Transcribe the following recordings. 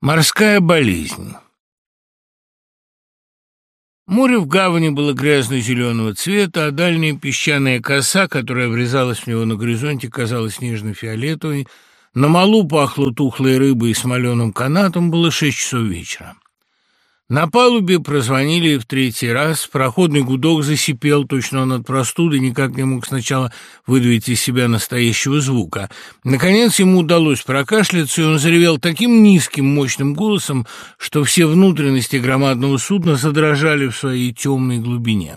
Морская болезнь Море в гавани было грязно-зеленого цвета, а дальняя песчаная коса, которая врезалась в него на горизонте, казалась нежно-фиолетовой. На малу пахло тухлой рыбой и смоленым канатом, было шесть часов вечера. На палубе прозвонили в третий раз, проходный гудок засипел, точно он от простуды никак не мог сначала выдавить из себя настоящего звука. Наконец ему удалось прокашляться, и он заревел таким низким, мощным голосом, что все внутренности громадного судна задрожали в своей темной глубине.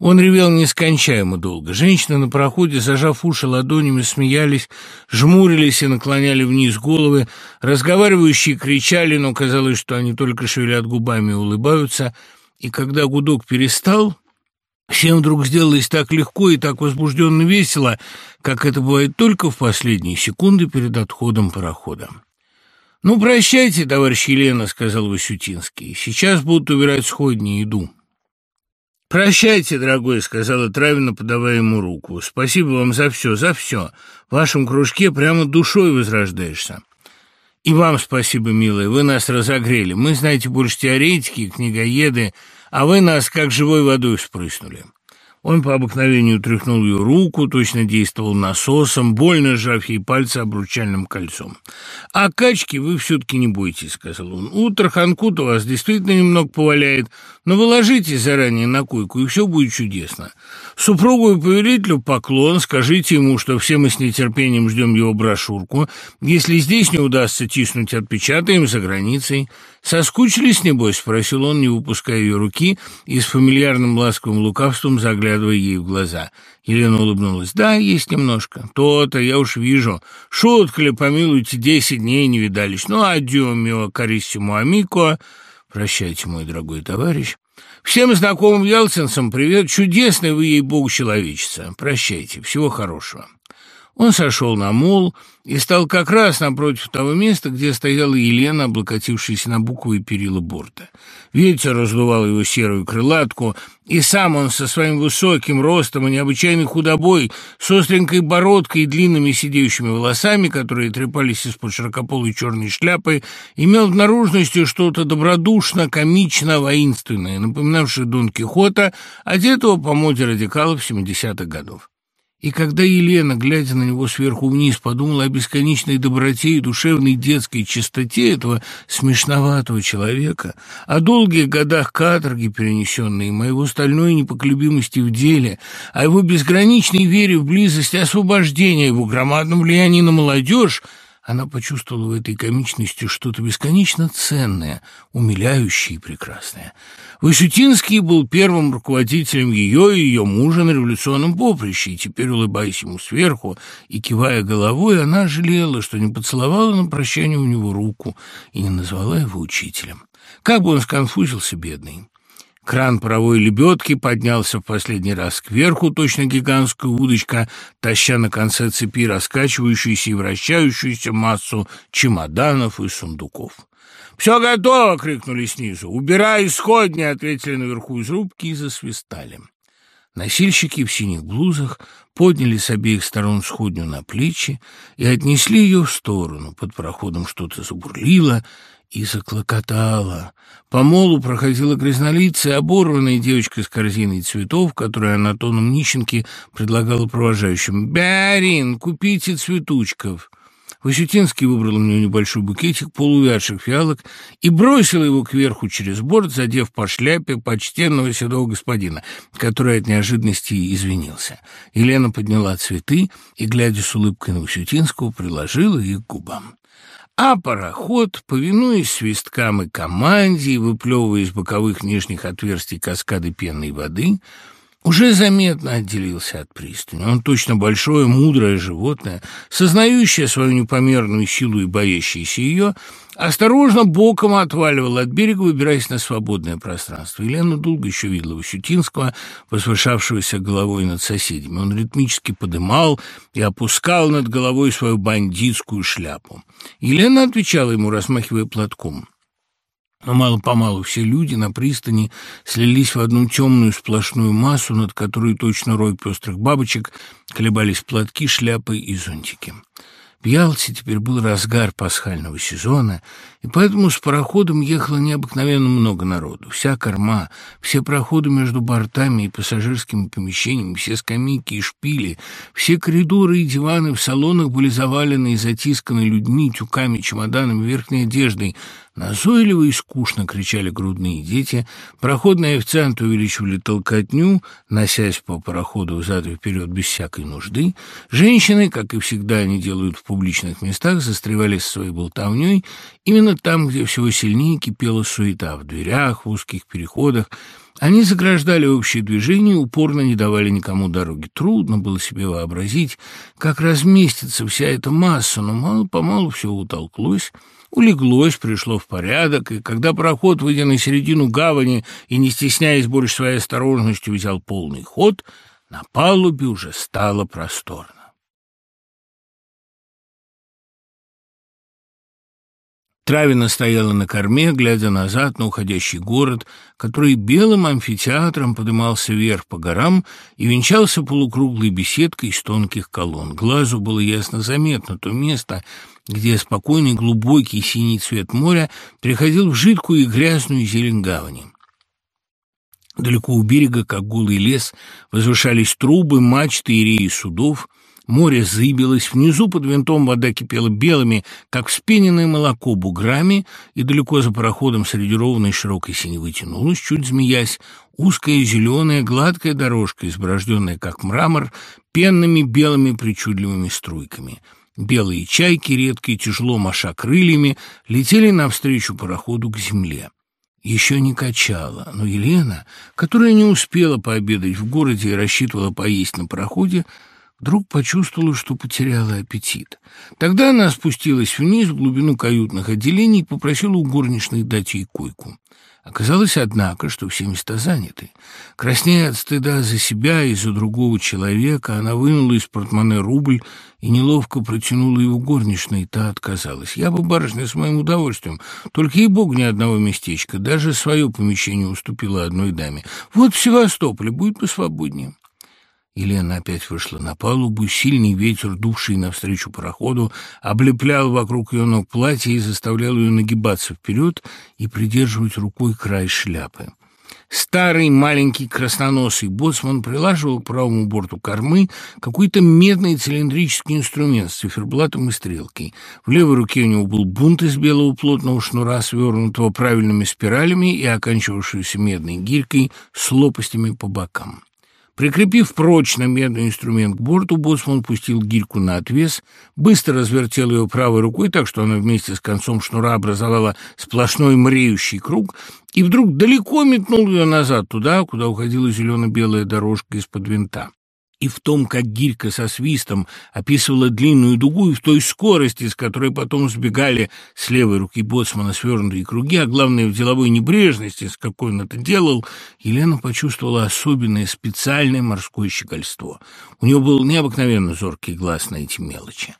Он ревел нескончаемо долго. Женщины на проходе, зажав уши ладонями, смеялись, жмурились и наклоняли вниз головы. Разговаривающие кричали, но казалось, что они только шевелят губами и улыбаются. И когда гудок перестал, всем вдруг сделалось так легко и так возбужденно весело, как это бывает только в последние секунды перед отходом парохода. «Ну, прощайте, товарищ Елена», — сказал Васютинский. «Сейчас будут убирать сходни, иду». «Прощайте, дорогой», — сказала Травина, подавая ему руку. «Спасибо вам за все, за все. В вашем кружке прямо душой возрождаешься». «И вам спасибо, милая, вы нас разогрели. Мы, знаете, больше теоретики, книгоеды, а вы нас как живой водой вспрыснули». Он по обыкновению тряхнул ее руку, точно действовал насосом, больно сжав ей пальцы обручальным кольцом. «А качки вы все-таки не бойтесь», — сказал он. «Утро Ханкут у вас действительно немного поваляет, но вы ложитесь заранее на койку, и все будет чудесно. Супругу и повелителю поклон, скажите ему, что все мы с нетерпением ждем его брошюрку. Если здесь не удастся тиснуть, отпечатаем за границей». «Соскучились, небось?» — спросил он, не выпуская ее руки и с фамильярным ласковым лукавством заглядывая ей в глаза. Елена улыбнулась. «Да, есть немножко. То-то, я уж вижу. Шутка ли, помилуйте, десять дней не видались. Ну, адьо, мио, кариссимо амико. Прощайте, мой дорогой товарищ. Всем знакомым ялтинцам привет. Чудесный вы, ей-богу, человечица. Прощайте. Всего хорошего». Он сошел на мол и стал как раз напротив того места, где стояла Елена, облокотившаяся на буквы перила борта. Ветер раздувал его серую крылатку, и сам он со своим высоким ростом и необычайной худобой, с остренькой бородкой и длинными сидеющими волосами, которые трепались из-под широкополой черной шляпы, имел в наружности что-то добродушно-комично-воинственное, напоминавшее Дон Кихота, одетого по моде радикалов 70-х годов. И когда Елена, глядя на него сверху вниз, подумала о бесконечной доброте и душевной детской чистоте этого смешноватого человека, о долгих годах каторги, перенесенной, о его стальной непоколебимости в деле, о его безграничной вере в близость и освобождение, его громадном влиянии на молодежь, она почувствовала в этой комичности что-то бесконечно ценное, умиляющее и прекрасное. Высютинский был первым руководителем ее и ее мужа на революционном поприще, и теперь, улыбаясь ему сверху и кивая головой, она жалела, что не поцеловала на прощание у него руку и не назвала его учителем. Как бы он сконфузился, бедный. Кран паровой лебедки поднялся в последний раз кверху, точно гигантская удочка, таща на конце цепи раскачивающуюся и вращающуюся массу чемоданов и сундуков. «Все готово!» — крикнули снизу. «Убирай исходни!» — ответили наверху из рубки и засвистали. Носильщики в синих блузах подняли с обеих сторон сходню на плечи и отнесли ее в сторону. Под проходом что-то забурлило, и заклокотала. По молу проходила грязнолицая, оборванная девочка с корзиной цветов, которую она тоном нищенки предлагала провожающим. «Бярин, купите цветучков!» Васютинский выбрал у нее небольшой букетик полувядших фиалок и бросил его кверху через борт, задев по шляпе почтенного седого господина, который от неожиданности извинился. Елена подняла цветы и, глядя с улыбкой на Васютинского, приложила их к губам. А пароход, повинуясь свисткам и команде выплевывая из боковых нижних отверстий каскады пенной воды, уже заметно отделился от пристани. Он точно большое, мудрое животное, сознающее свою непомерную силу и боящееся ее, осторожно боком отваливал от берега, выбираясь на свободное пространство. Елена долго еще видела Васютинского, возвышавшегося головой над соседями. Он ритмически подымал и опускал над головой свою бандитскую шляпу. Елена отвечала ему, размахивая платком. Но мало-помалу все люди на пристани слились в одну темную сплошную массу, над которой точно рой пестрых бабочек колебались платки, шляпы и зонтики. В Ялте теперь был разгар пасхального сезона, и поэтому с пароходом ехало необыкновенно много народу. Вся корма, все проходы между бортами и пассажирскими помещениями, все скамейки и шпили, все коридоры и диваны в салонах были завалены и затисканы людьми, тюками, чемоданами, верхней одеждой, Назойливо и скучно кричали грудные дети, проходные официанты увеличивали толкотню, носясь по пароходу взад и вперед без всякой нужды. Женщины, как и всегда они делают в публичных местах, застревали со своей болтовней именно там, где всего сильнее кипела суета, в дверях, в узких переходах, они заграждали общее движение, упорно не давали никому дороги. Трудно было себе вообразить, как разместится вся эта масса, но мало-помалу все утолклось, улеглось, пришло в порядок, и когда пароход, выйдя на середину гавани и, не стесняясь больше своей осторожностью, взял полный ход, на палубе уже стало просторно. Травина стояла на корме, глядя назад на уходящий город, который белым амфитеатром подымался вверх по горам и венчался полукруглой беседкой из тонких колонн. Глазу было ясно заметно то место, где спокойный глубокий синий цвет моря приходил в жидкую и грязную зелень гавани. Далеко у берега, как голый лес, возвышались трубы, мачты и реи судов — Море зыбилось, внизу под винтом вода кипела белыми, как вспененное молоко, буграми, и далеко за пароходом среди ровной широкой синевы тянулась, чуть змеясь, узкая зеленая гладкая дорожка, изброжденная, как мрамор, пенными белыми причудливыми струйками. Белые чайки, редко и тяжело маша крыльями, летели навстречу пароходу к земле. Еще не качала, но Елена, которая не успела пообедать в городе и рассчитывала поесть на пароходе, Вдруг почувствовала, что потеряла аппетит. Тогда она спустилась вниз в глубину каютных отделений и попросила у горничной дать ей койку. Оказалось, однако, что все места заняты. Краснея от стыда за себя и за другого человека, она вынула из портмоне рубль и неловко протянула его горничной, та отказалась. «Я бы, барышня, с моим удовольствием, только ей бог ни одного местечка, даже свое помещение уступила одной даме. Вот в Севастополе будет посвободнее». Елена опять вышла на палубу, сильный ветер, дувший навстречу пароходу, облеплял вокруг ее ног платье и заставлял ее нагибаться вперед и придерживать рукой край шляпы. Старый маленький красноносый боцман прилаживал к правому борту кормы какой-то медный цилиндрический инструмент с циферблатом и стрелкой. В левой руке у него был бунт из белого плотного шнура, свернутого правильными спиралями и оканчивавшегося медной гирькой с лопастями по бокам. Прикрепив прочно медный инструмент к борту, боцман пустил гирьку на отвес, быстро развертел ее правой рукой так, что она вместе с концом шнура образовала сплошной мреющий круг, и вдруг далеко метнул ее назад, туда, куда уходила зелено-белая дорожка из-под винта и в том, как гирька со свистом описывала длинную дугу, и в той скорости, с которой потом сбегали с левой руки боцмана свернутые круги, а главное, в деловой небрежности, с какой он это делал, Елена почувствовала особенное специальное морское щегольство. У нее был необыкновенно зоркий глаз на эти мелочи.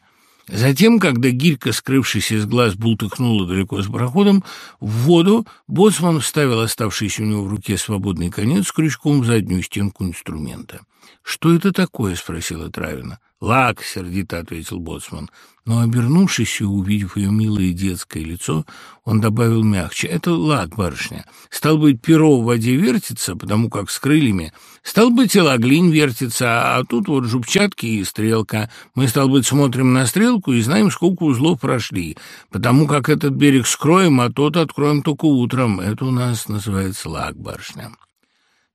Затем, когда гирька, скрывшись из глаз, бултыхнула далеко с пароходом, в воду боцман вставил оставшийся у него в руке свободный конец с крючком в заднюю стенку инструмента. «Что это такое?» — спросила Травина. «Лак», — сердито ответил боцман. Но, обернувшись и увидев ее милое детское лицо, он добавил мягче. «Это лак, барышня. Стал быть, перо в воде вертится, потому как с крыльями. Стал быть, и лаглинь вертится, а тут вот жупчатки и стрелка. Мы, стал быть, смотрим на стрелку и знаем, сколько узлов прошли, потому как этот берег скроем, а тот откроем только утром. Это у нас называется лак, барышня».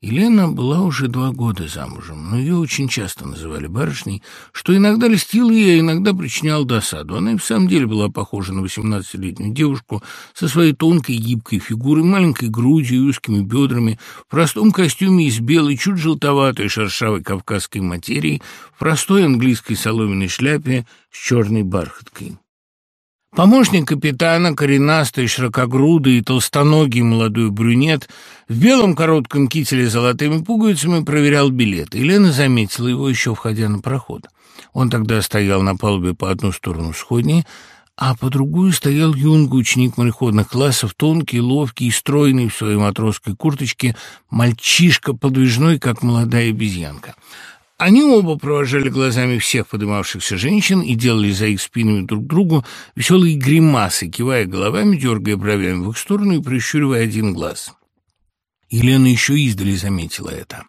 Елена была уже два года замужем, но ее очень часто называли барышней, что иногда льстил ей, а иногда причинял досаду. Она и в самом деле была похожа на восемнадцатилетнюю девушку со своей тонкой гибкой фигурой, маленькой грудью и узкими бедрами, в простом костюме из белой, чуть желтоватой шершавой кавказской материи, в простой английской соломенной шляпе с черной бархаткой. Помощник капитана, коренастый, широкогрудый и толстоногий молодой брюнет, в белом коротком кителе с золотыми пуговицами проверял билет. Елена заметила его, еще входя на проход. Он тогда стоял на палубе по одну сторону сходней, а по другую стоял юнга, ученик мореходных классов, тонкий, ловкий и стройный в своей матросской курточке, мальчишка подвижной, как молодая обезьянка. Они оба провожали глазами всех поднимавшихся женщин и делали за их спинами друг другу веселые гримасы, кивая головами, дергая бровями в их сторону и прищуривая один глаз. Елена еще издали заметила это.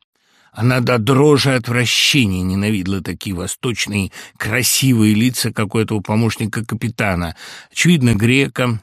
Она до дрожи отвращения ненавидела такие восточные красивые лица, как у этого помощника капитана. Очевидно, грека,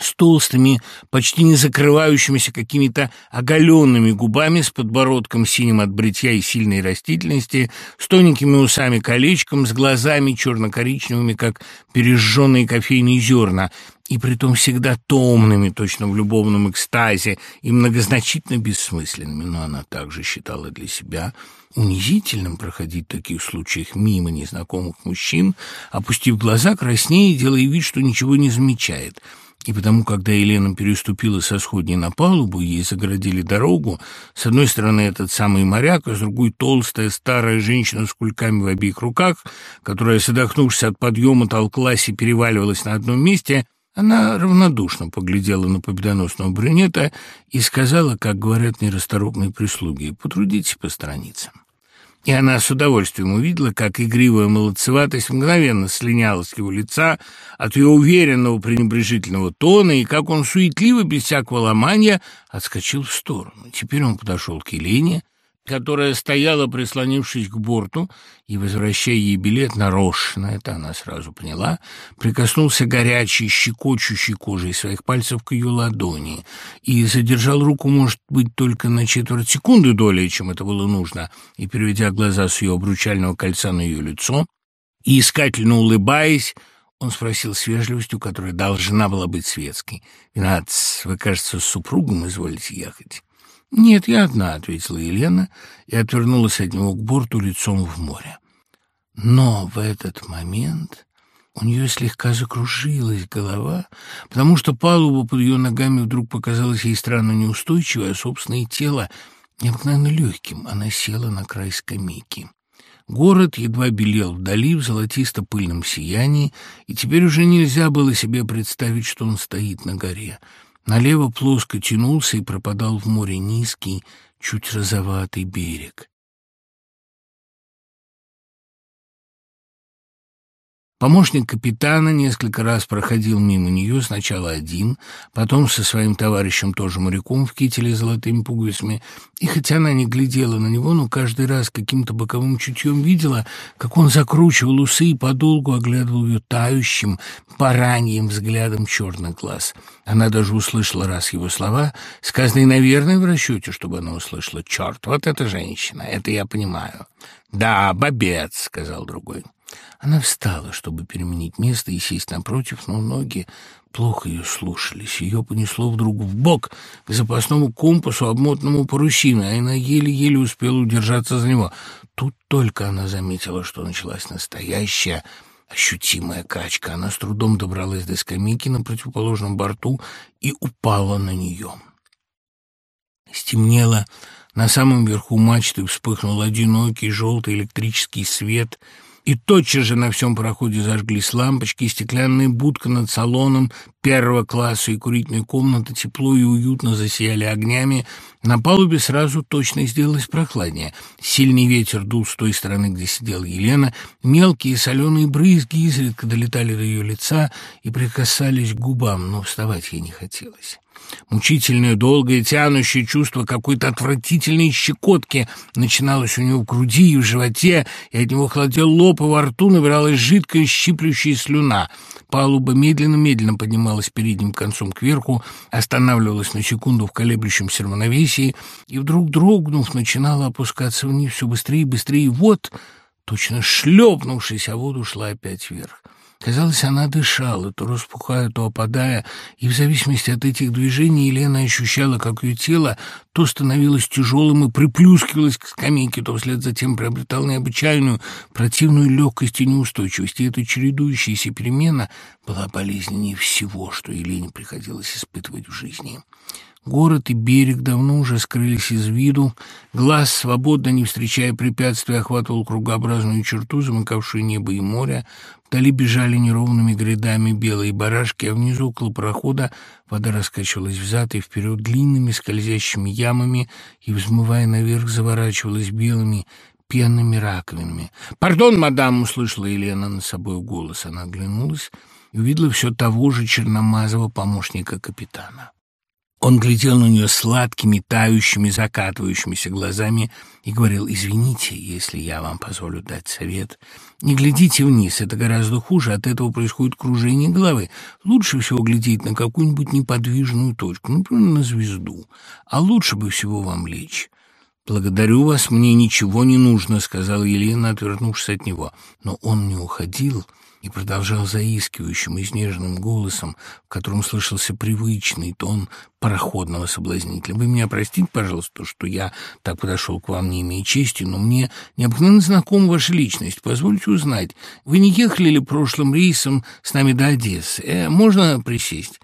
с толстыми, почти не закрывающимися какими-то оголенными губами, с подбородком синим от бритья и сильной растительности, с тоненькими усами-колечком, с глазами черно-коричневыми, как пережженные кофейные зерна, и притом всегда томными, точно в любовном экстазе, и многозначительно бессмысленными. Но она также считала для себя унизительным проходить в таких случаях мимо незнакомых мужчин, опустив глаза, краснее, делая вид, что ничего не замечает — и потому, когда Елена переступила со сходней на палубу, ей загородили дорогу, с одной стороны этот самый моряк, а с другой толстая старая женщина с кульками в обеих руках, которая, задохнувшись от подъема, толклась и переваливалась на одном месте, она равнодушно поглядела на победоносного брюнета и сказала, как говорят нерасторопные прислуги, «Потрудитесь по страницам». И она с удовольствием увидела, как игривая молодцеватость мгновенно слиняла с его лица от ее уверенного пренебрежительного тона, и как он суетливо, без всякого ломания, отскочил в сторону. Теперь он подошел к Елене, которая стояла, прислонившись к борту, и, возвращая ей билет нарочно, это она сразу поняла, прикоснулся горячей, щекочущей кожей своих пальцев к ее ладони и задержал руку, может быть, только на четверть секунды долей, чем это было нужно, и, переведя глаза с ее обручального кольца на ее лицо, и, искательно улыбаясь, он спросил с вежливостью, которая должна была быть светской. «Винатс, вы, кажется, с супругом изволите ехать?» «Нет, я одна», — ответила Елена и отвернулась от него к борту лицом в море. Но в этот момент у нее слегка закружилась голова, потому что палуба под ее ногами вдруг показалась ей странно неустойчивой, а собственное тело необыкновенно легким. Она села на край скамейки. Город едва белел вдали в золотисто-пыльном сиянии, и теперь уже нельзя было себе представить, что он стоит на горе — Налево плоско тянулся и пропадал в море низкий, чуть розоватый берег. Помощник капитана несколько раз проходил мимо нее, сначала один, потом со своим товарищем, тоже моряком в кителе с золотыми пуговицами, и хотя она не глядела на него, но каждый раз каким-то боковым чутьем видела, как он закручивал усы и подолгу оглядывал ее тающим, бараньим взглядом черных глаз. Она даже услышала раз его слова, сказанные, наверное, в расчете, чтобы она услышала. «Черт, вот эта женщина, это я понимаю». «Да, бобец», — сказал другой. Она встала, чтобы переменить место и сесть напротив, но ноги плохо ее слушались. Ее понесло вдруг в бок к запасному компасу, обмотанному парусиной, а она еле-еле успела удержаться за него. Тут только она заметила, что началась настоящая ощутимая качка. Она с трудом добралась до скамейки на противоположном борту и упала на нее. Стемнело. На самом верху мачты вспыхнул одинокий желтый электрический свет — и тотчас же на всем проходе зажглись лампочки, стеклянная будка над салоном первого класса и курительная комната тепло и уютно засияли огнями. На палубе сразу точно сделалось прохладнее. Сильный ветер дул с той стороны, где сидела Елена. Мелкие соленые брызги изредка долетали до ее лица и прикасались к губам, но вставать ей не хотелось. Мучительное, долгое, тянущее чувство какой-то отвратительной щекотки начиналось у него в груди и в животе, и от него холодел лоб, и во рту набиралась жидкая щиплющая слюна. Палуба медленно-медленно поднималась передним концом кверху, останавливалась на секунду в колеблющемся равновесии, и вдруг, дрогнув, начинала опускаться вниз все быстрее и быстрее, и вот, точно шлепнувшись о воду, шла опять вверх. Казалось, она дышала, то распухая, то опадая, и в зависимости от этих движений Елена ощущала, как ее тело то становилось тяжелым и приплюскивалось к скамейке, то вслед за тем приобретал необычайную противную легкость и неустойчивость. И эта чередующаяся перемена была болезненнее всего, что Елене приходилось испытывать в жизни. Город и берег давно уже скрылись из виду. Глаз, свободно не встречая препятствий, охватывал кругообразную черту, замыкавшую небо и море. Вдали бежали неровными грядами белые барашки, а внизу около прохода вода раскачивалась взад и вперед длинными скользящими ямами и, взмывая наверх, заворачивалась белыми пенными раковинами. «Пардон, мадам!» — услышала Елена над собой голос. Она оглянулась и увидела все того же черномазого помощника капитана. Он глядел на нее сладкими, тающими, закатывающимися глазами и говорил, «Извините, если я вам позволю дать совет. Не глядите вниз, это гораздо хуже, от этого происходит кружение головы. Лучше всего глядеть на какую-нибудь неподвижную точку, например, на звезду, а лучше бы всего вам лечь». «Благодарю вас, мне ничего не нужно», — сказала Елена, отвернувшись от него. Но он не уходил и продолжал заискивающим, изнеженным голосом, в котором слышался привычный тон пароходного соблазнителя. «Вы меня простите, пожалуйста, что я так подошел к вам, не имея чести, но мне необыкновенно знакома ваша личность. Позвольте узнать, вы не ехали ли прошлым рейсом с нами до Одессы? Э, можно присесть?»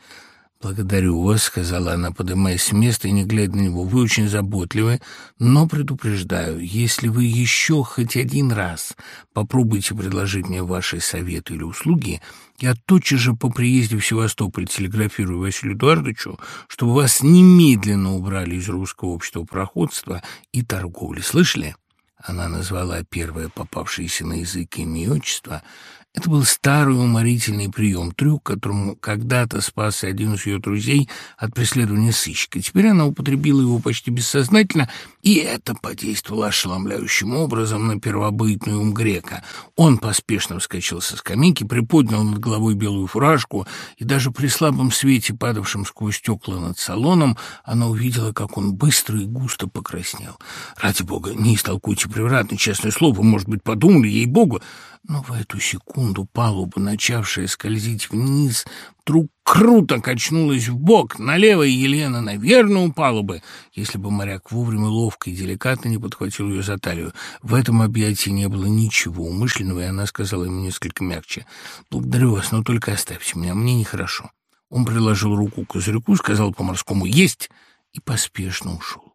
«Благодарю вас», — сказала она, поднимаясь с места и не глядя на него. «Вы очень заботливы, но предупреждаю, если вы еще хоть один раз попробуете предложить мне ваши советы или услуги, я тотчас же по приезде в Севастополь телеграфирую Василию Эдуардовичу, чтобы вас немедленно убрали из русского общества проходства и торговли. Слышали?» Она назвала первое попавшееся на язык имя и отчество — это был старый уморительный прием, трюк, которому когда-то спасся один из ее друзей от преследования сыщика. Теперь она употребила его почти бессознательно, и это подействовало ошеломляющим образом на первобытный ум грека. Он поспешно вскочил со скамейки, приподнял над головой белую фуражку, и даже при слабом свете, падавшем сквозь стекла над салоном, она увидела, как он быстро и густо покраснел. «Ради бога, не истолкуйте превратно, честное слово, может быть, подумали, ей-богу!» Но в эту секунду палуба, начавшая скользить вниз, вдруг круто качнулась в бок, налево, и Елена, наверное, упала бы, если бы моряк вовремя ловко и деликатно не подхватил ее за талию. В этом объятии не было ничего умышленного, и она сказала ему несколько мягче. «Благодарю вас, но только оставьте меня, мне нехорошо». Он приложил руку к козырьку, сказал по-морскому «Есть!» и поспешно ушел.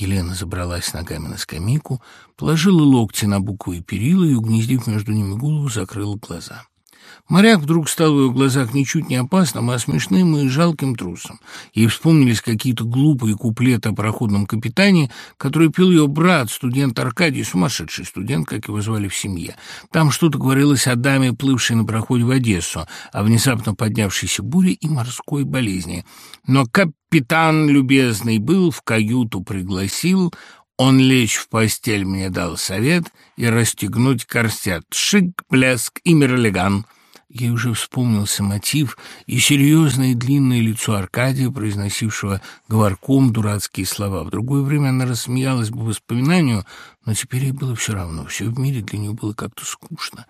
Елена забралась ногами на скамейку, положила локти на буквы и перила и, угнездив между ними голову, закрыла глаза. Моряк вдруг стал в ее глазах ничуть не опасным, а смешным и жалким трусом. Ей вспомнились какие-то глупые куплеты о пароходном капитане, который пел ее брат, студент Аркадий, сумасшедший студент, как его звали в семье. Там что-то говорилось о даме, плывшей на проходе в Одессу, о внезапно поднявшейся буре и морской болезни. Но капитан любезный был, в каюту пригласил, он лечь в постель мне дал совет и расстегнуть корсет. Шик, блеск и мирлиган. Ей уже вспомнился мотив и серьезное и длинное лицо Аркадия, произносившего говорком дурацкие слова. В другое время она рассмеялась бы воспоминанию, но теперь ей было все равно. Все в мире для нее было как-то скучно.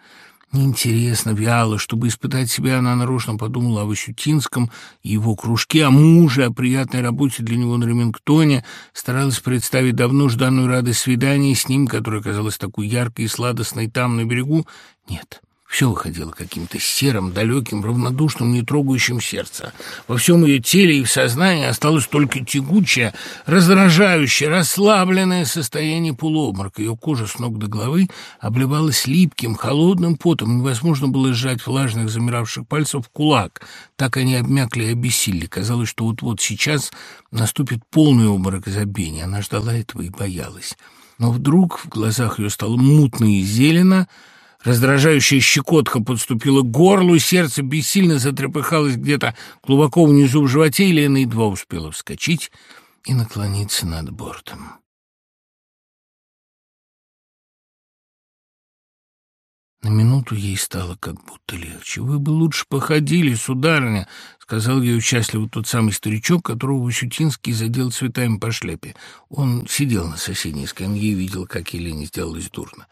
Неинтересно, вяло, чтобы испытать себя, она нарочно подумала о Васютинском и его кружке, о муже, о приятной работе для него на Ремингтоне, старалась представить давно жданную радость свидания с ним, которая казалась такой яркой и сладостной там, на берегу. Нет, все выходило каким-то серым, далеким, равнодушным, не трогающим сердце. Во всем ее теле и в сознании осталось только тягучее, раздражающее, расслабленное состояние полуобморока. Ее кожа с ног до головы обливалась липким, холодным потом. Невозможно было сжать влажных, замиравших пальцев в кулак. Так они обмякли и обессилели. Казалось, что вот-вот сейчас наступит полный обморок и забвение. Она ждала этого и боялась. Но вдруг в глазах ее стало мутно и зелено, Раздражающая щекотка подступила к горлу, сердце бессильно затрепыхалось где-то глубоко внизу в животе, и Лена едва успела вскочить и наклониться над бортом. На минуту ей стало как будто легче. «Вы бы лучше походили, сударыня», — сказал ей участливо тот самый старичок, которого Васютинский задел цветами по шляпе. Он сидел на соседней скамье и видел, как Елене сделалось дурно.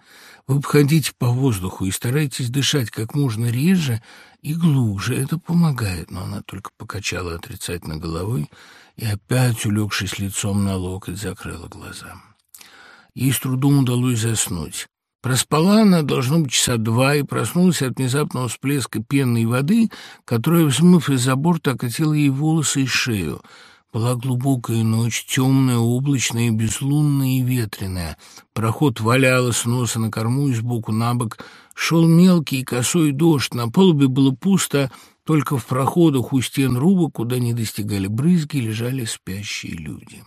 Вы обходите по воздуху и старайтесь дышать как можно реже и глубже. Это помогает. Но она только покачала отрицательно головой и опять, улегшись лицом на локоть, закрыла глаза. Ей с трудом удалось заснуть. Проспала она, должно быть, часа два, и проснулась от внезапного всплеска пенной воды, которая, взмыв из-за борта, окатила ей волосы и шею. Была глубокая ночь, темная, облачная, безлунная и ветреная. Проход валяло с носа на корму и сбоку на бок. Шел мелкий и косой дождь. На палубе было пусто, только в проходах у стен рубок, куда не достигали брызги, лежали спящие люди.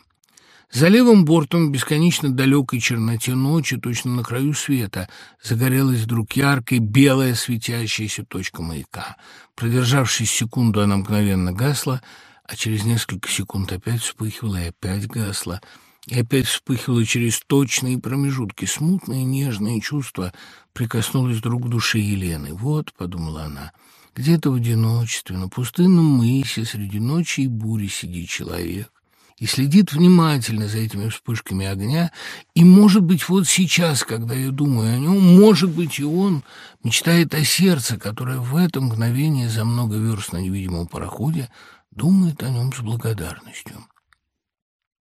За левым бортом в бесконечно далекой черноте ночи, точно на краю света, загорелась вдруг яркая белая светящаяся точка маяка. Продержавшись секунду, она мгновенно гасла, а через несколько секунд опять вспыхивала и опять гасла. И опять вспыхивало через точные промежутки. Смутные нежные чувства прикоснулись друг к душе Елены. «Вот», — подумала она, — «где-то в одиночестве, на пустынном мысе, среди ночи и бури сидит человек и следит внимательно за этими вспышками огня, и, может быть, вот сейчас, когда я думаю о нем, может быть, и он мечтает о сердце, которое в это мгновение за много верст на невидимом пароходе думает о нем с благодарностью.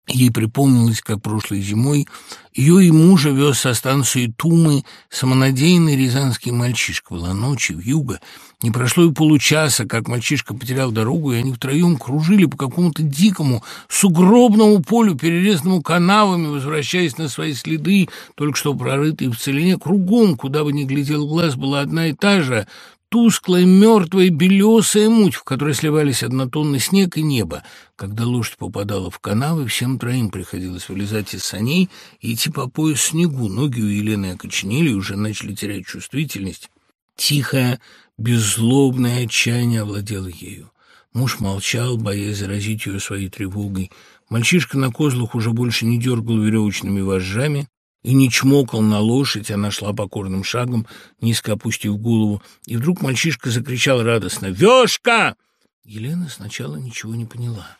Ей припомнилось, как прошлой зимой ее и мужа вез со станции Тумы самонадеянный рязанский мальчишка. Была ночь, в юго. Не прошло и получаса, как мальчишка потерял дорогу, и они втроем кружили по какому-то дикому сугробному полю, перерезанному канавами, возвращаясь на свои следы, только что прорытые в целине. Кругом, куда бы ни глядел глаз, была одна и та же тусклая, мертвая, белесая муть, в которой сливались однотонный снег и небо. Когда лошадь попадала в канавы, всем троим приходилось вылезать из саней и идти по пояс снегу. Ноги у Елены окоченели и уже начали терять чувствительность. Тихое, беззлобное отчаяние овладело ею. Муж молчал, боясь заразить ее своей тревогой. Мальчишка на козлах уже больше не дергал веревочными вожжами, и не чмокал на лошадь, она шла покорным шагом, низко опустив голову, и вдруг мальчишка закричал радостно «Вешка!» Елена сначала ничего не поняла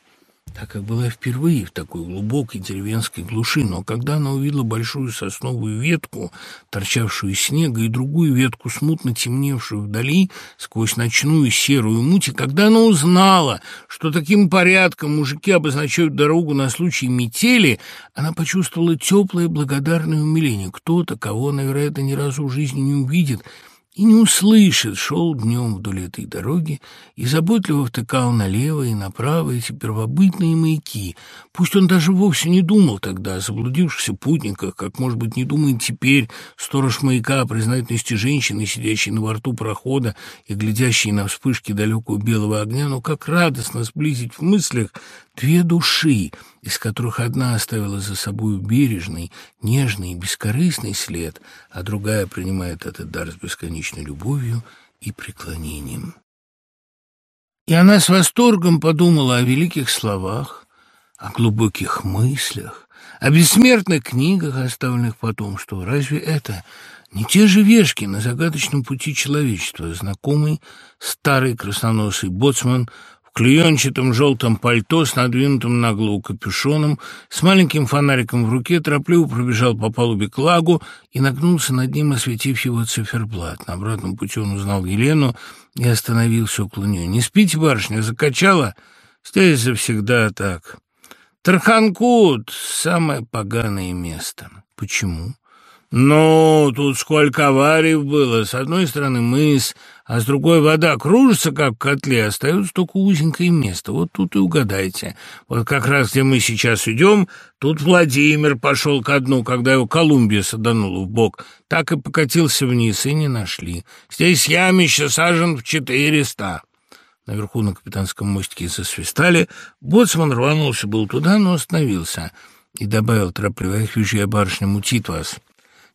так как была впервые в такой глубокой деревенской глуши, но когда она увидела большую сосновую ветку, торчавшую из снега, и другую ветку, смутно темневшую вдали, сквозь ночную серую муть, и когда она узнала, что таким порядком мужики обозначают дорогу на случай метели, она почувствовала теплое благодарное умиление. Кто-то, кого она, вероятно, ни разу в жизни не увидит — и не услышит, шел днем вдоль этой дороги и заботливо втыкал налево и направо эти первобытные маяки. Пусть он даже вовсе не думал тогда о заблудившихся путниках, как, может быть, не думает теперь сторож маяка о признательности женщины, сидящей на борту прохода и глядящей на вспышки далекого белого огня, но как радостно сблизить в мыслях две души, из которых одна оставила за собой бережный, нежный и бескорыстный след, а другая принимает этот дар с бесконечной любовью и преклонением. И она с восторгом подумала о великих словах, о глубоких мыслях, о бессмертных книгах, оставленных потом, что разве это не те же вешки на загадочном пути человечества, знакомый старый красноносый боцман — клеенчатом желтом пальто с надвинутым на голову капюшоном, с маленьким фонариком в руке, торопливо пробежал по палубе к лагу и нагнулся над ним, осветив его циферблат. На обратном пути он узнал Елену и остановился около нее. «Не спите, барышня, закачала? Здесь завсегда так. Тарханкут — самое поганое место. Почему?» «Ну, тут сколько аварий было. С одной стороны мыс, а с другой вода кружится, как в котле, остается только узенькое место. Вот тут и угадайте. Вот как раз где мы сейчас идем, тут Владимир пошел ко дну, когда его Колумбия саданула в бок. Так и покатился вниз, и не нашли. Здесь ямище сажен в четыреста». Наверху на капитанском мостике засвистали. Боцман рванулся был туда, но остановился и добавил торопливо, «Эх, вижу я, барышня, мутит вас».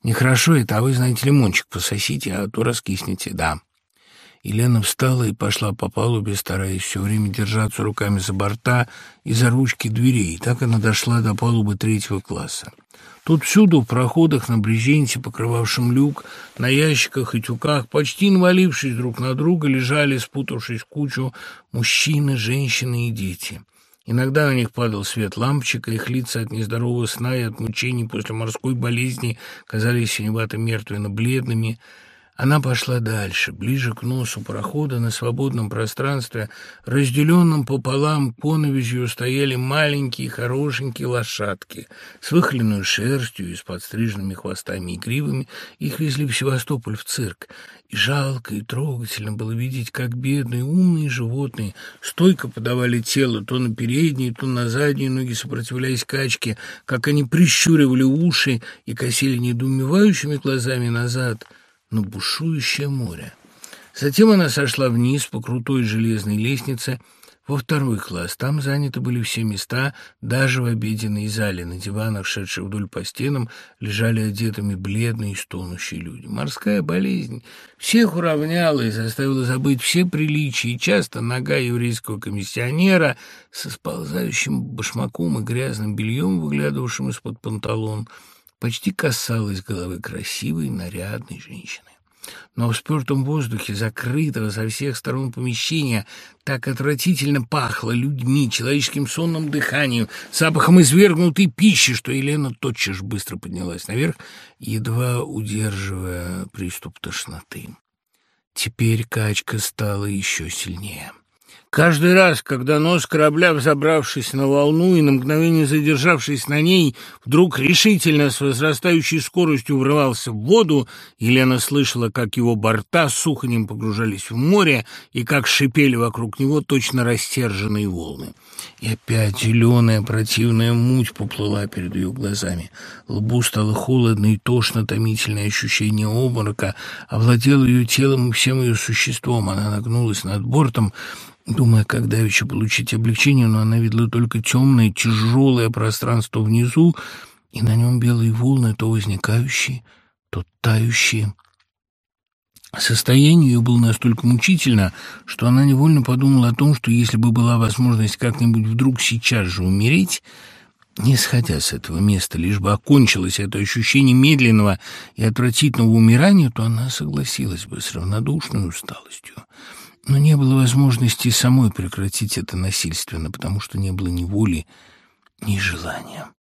Нехорошо это, а вы, знаете, лимончик пососите, а то раскиснете, да. Елена встала и пошла по палубе, стараясь все время держаться руками за борта и за ручки дверей. Так она дошла до палубы третьего класса. Тут всюду, в проходах, на брезенте, покрывавшем люк, на ящиках и тюках, почти навалившись друг на друга, лежали, спутавшись кучу, мужчины, женщины и дети. Иногда на них падал свет лампочек, и их лица от нездорового сна и от мучений после морской болезни казались синевато-мертвенно-бледными, она пошла дальше, ближе к носу прохода на свободном пространстве, разделенном пополам поновизью стояли маленькие хорошенькие лошадки с выхоленной шерстью и с подстриженными хвостами и гривами. Их везли в Севастополь в цирк. И жалко, и трогательно было видеть, как бедные, умные животные стойко подавали тело то на передние, то на задние ноги, сопротивляясь качке, как они прищуривали уши и косили недоумевающими глазами назад — на бушующее море. Затем она сошла вниз по крутой железной лестнице, во второй класс. Там заняты были все места, даже в обеденной зале. На диванах, шедших вдоль по стенам, лежали одетыми бледные и стонущие люди. Морская болезнь всех уравняла и заставила забыть все приличия, и часто нога еврейского комиссионера со сползающим башмаком и грязным бельем, выглядывавшим из-под панталон, почти касалась головы красивой, нарядной женщины. Но в спертом воздухе, закрытого со всех сторон помещения, так отвратительно пахло людьми, человеческим сонным дыханием, запахом извергнутой пищи, что Елена тотчас быстро поднялась наверх, едва удерживая приступ тошноты. Теперь качка стала еще сильнее. Каждый раз, когда нос корабля, взобравшись на волну и на мгновение задержавшись на ней, вдруг решительно с возрастающей скоростью врывался в воду, Елена слышала, как его борта с сухонем погружались в море и как шипели вокруг него точно растерженные волны. И опять зеленая противная муть поплыла перед ее глазами. Лбу стало холодно и тошно, томительное ощущение обморока овладело ее телом и всем ее существом. Она нагнулась над бортом, думая, как давеча получить облегчение, но она видела только темное, тяжелое пространство внизу, и на нем белые волны, то возникающие, то тающие. Состояние ее было настолько мучительно, что она невольно подумала о том, что если бы была возможность как-нибудь вдруг сейчас же умереть, не сходя с этого места, лишь бы окончилось это ощущение медленного и отвратительного умирания, то она согласилась бы с равнодушной усталостью. Но не было возможности самой прекратить это насильственно, потому что не было ни воли, ни желания.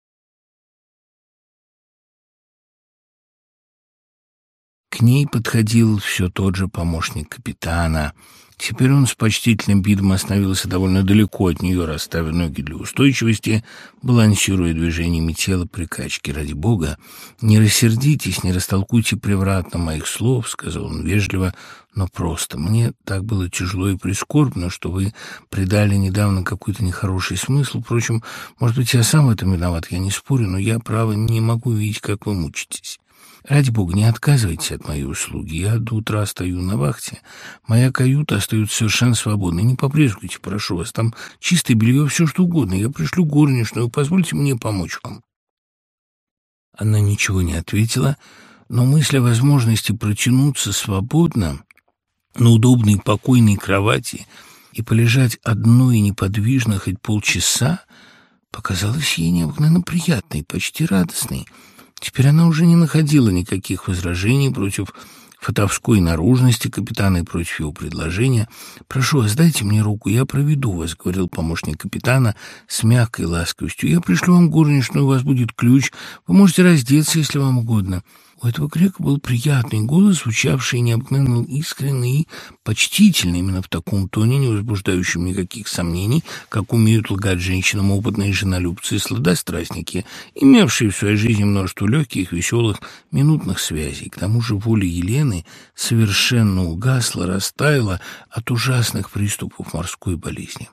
К ней подходил все тот же помощник капитана — Теперь он с почтительным видом остановился довольно далеко от нее, расставив ноги для устойчивости, балансируя движениями тела при качке. «Ради бога, не рассердитесь, не растолкуйте превратно моих слов», — сказал он вежливо, но просто. «Мне так было тяжело и прискорбно, что вы придали недавно какой-то нехороший смысл. Впрочем, может быть, я сам в этом виноват, я не спорю, но я, право, не могу видеть, как вы мучитесь». Ради бога, не отказывайтесь от моей услуги. Я до утра стою на вахте. Моя каюта остается совершенно свободной. Не побрезгуйте, прошу вас. Там чистое белье, все что угодно. Я пришлю горничную. Позвольте мне помочь вам». Она ничего не ответила, но мысль о возможности протянуться свободно на удобной покойной кровати и полежать одной неподвижно хоть полчаса показалась ей необыкновенно приятной, почти радостной. Теперь она уже не находила никаких возражений против фатовской наружности капитана и против его предложения. «Прошу вас, дайте мне руку, я проведу вас», — говорил помощник капитана с мягкой ласковостью. «Я пришлю вам горничную, у вас будет ключ. Вы можете раздеться, если вам угодно». У этого грека был приятный голос, звучавший необыкновенно искренний и почтительный, именно в таком тоне, не возбуждающем никаких сомнений, как умеют лгать женщинам опытные женолюбцы и сладострастники, имевшие в своей жизни множество легких, веселых, минутных связей. К тому же воля Елены совершенно угасла, растаяла от ужасных приступов морской болезни.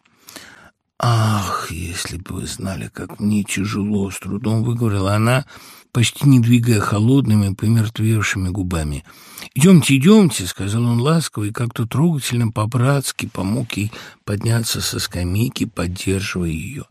«Ах, если бы вы знали, как мне тяжело!» — с трудом выговорила она — почти не двигая холодными, помертвевшими губами. «Идемте, идемте», — сказал он ласково и как-то трогательно по-братски помог ей подняться со скамейки, поддерживая ее.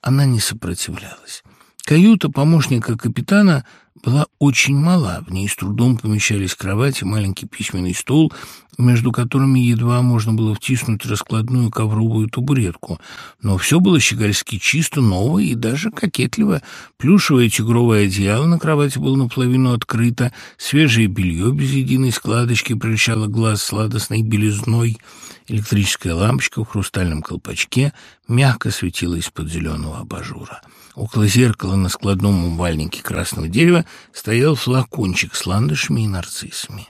Она не сопротивлялась. Каюта помощника капитана была очень мала. В ней с трудом помещались кровать и маленький письменный стол, между которыми едва можно было втиснуть раскладную ковровую табуретку. Но все было щегольски чисто, ново и даже кокетливо. Плюшевое тигровое одеяло на кровати было наполовину открыто, свежее белье без единой складочки прельщало глаз сладостной белизной. Электрическая лампочка в хрустальном колпачке мягко светила из-под зеленого абажура. Около зеркала на складном умывальнике красного дерева стоял флакончик с ландышами и нарциссами.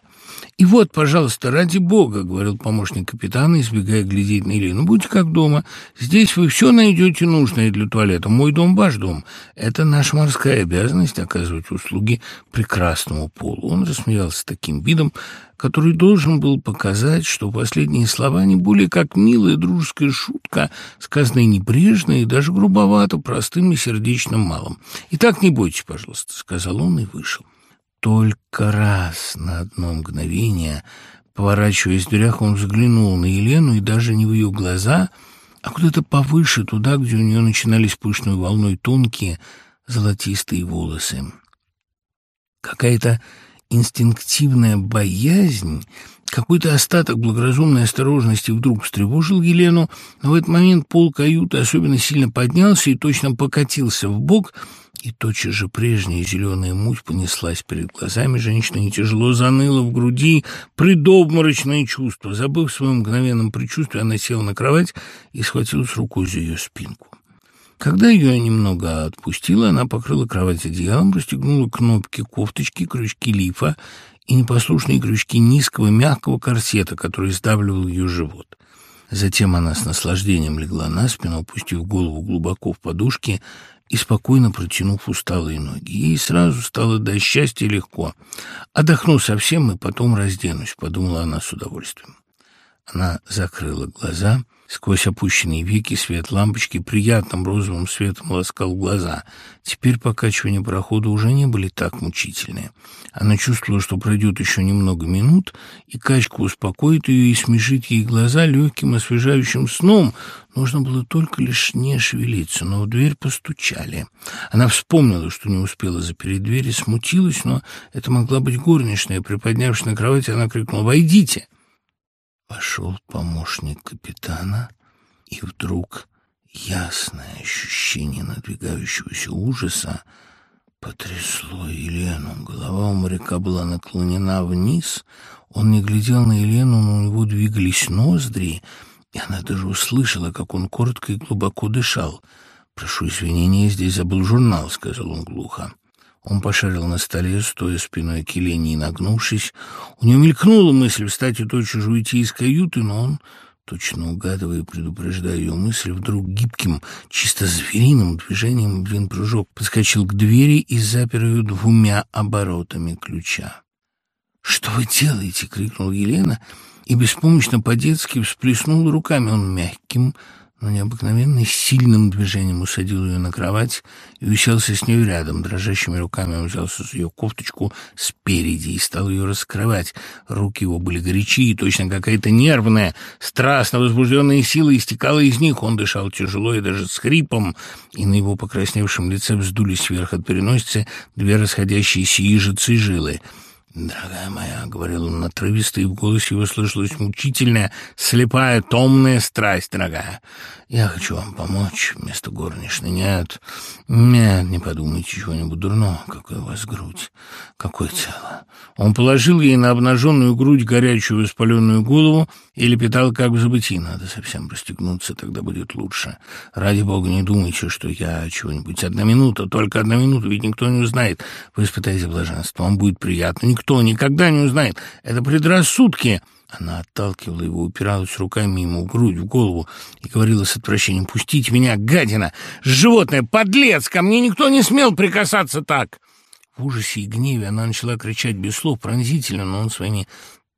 «И вот, пожалуйста, ради бога», — говорил помощник капитана, избегая глядеть на Елену, — «будьте как дома. Здесь вы все найдете нужное для туалета. Мой дом — ваш дом. Это наша морская обязанность — оказывать услуги прекрасному полу». Он рассмеялся таким видом, который должен был показать, что последние слова не более как милая дружеская шутка, сказанная небрежно и даже грубовато, простым и сердечным малым. «Итак, не бойтесь, пожалуйста», — сказал он и вышел. Только раз на одно мгновение, поворачиваясь в дверях, он взглянул на Елену и даже не в ее глаза, а куда-то повыше, туда, где у нее начинались пышной волной тонкие золотистые волосы. Какая-то инстинктивная боязнь, какой-то остаток благоразумной осторожности вдруг встревожил Елену, но в этот момент пол каюты особенно сильно поднялся и точно покатился в бок, и тотчас же прежняя зеленая муть понеслась перед глазами женщины и тяжело заныла в груди предобморочное чувство. Забыв своем мгновенном предчувствии, она села на кровать и схватилась рукой за ее спинку. Когда ее немного отпустила, она покрыла кровать одеялом, расстегнула кнопки кофточки, крючки лифа и непослушные крючки низкого мягкого корсета, который сдавливал ее живот. Затем она с наслаждением легла на спину, опустив голову глубоко в подушки и спокойно протянув усталые ноги. Ей сразу стало до счастья легко. «Отдохну совсем и потом разденусь», — подумала она с удовольствием. Она закрыла глаза — Сквозь опущенные веки свет лампочки приятным розовым светом ласкал глаза. Теперь покачивания прохода уже не были так мучительные. Она чувствовала, что пройдет еще немного минут, и качка успокоит ее и смешит ей глаза легким освежающим сном. Нужно было только лишь не шевелиться, но в дверь постучали. Она вспомнила, что не успела запереть дверь и смутилась, но это могла быть горничная. Приподнявшись на кровати, она крикнула «Войдите!» Вошел помощник капитана, и вдруг ясное ощущение надвигающегося ужаса потрясло Елену. Голова у моряка была наклонена вниз, он не глядел на Елену, но у него двигались ноздри, и она даже услышала, как он коротко и глубоко дышал. «Прошу извинения, здесь забыл журнал», — сказал он глухо. Он пошарил на столе, стоя спиной к Елене и нагнувшись. У него мелькнула мысль встать и тотчас же уйти из каюты, но он, точно угадывая и предупреждая ее мысль, вдруг гибким, чисто звериным движением блин прыжок подскочил к двери и запер ее двумя оборотами ключа. «Что вы делаете?» — крикнула Елена, и беспомощно по-детски всплеснула руками. Он мягким, но необыкновенно сильным движением усадил ее на кровать и уселся с ней рядом. Дрожащими руками он взялся за ее кофточку спереди и стал ее раскрывать. Руки его были горячие, точно какая-то нервная, страстно возбужденная сила истекала из них. Он дышал тяжело и даже с хрипом, и на его покрасневшем лице вздулись вверх от переносицы две расходящиеся ежицы жилы — «Дорогая моя», — говорил он отрывисто, и в голосе его слышалась мучительная, слепая, томная страсть, дорогая. «Я хочу вам помочь вместо горничной. Нет, нет, не подумайте чего-нибудь дурного. Какая у вас грудь, какое тело». Он положил ей на обнаженную грудь горячую воспаленную голову и лепетал, как в забытии. «Надо совсем расстегнуться, тогда будет лучше. Ради бога, не думайте, что я чего-нибудь. Одна минута, только одна минута, ведь никто не узнает. Вы испытаете блаженство, вам будет приятно. Никто никогда не узнает. Это предрассудки». Она отталкивала его, упиралась руками ему в грудь, в голову и говорила с отвращением, «Пустите меня, гадина! Животное, подлец! Ко мне никто не смел прикасаться так!» В ужасе и гневе она начала кричать без слов пронзительно, но он своими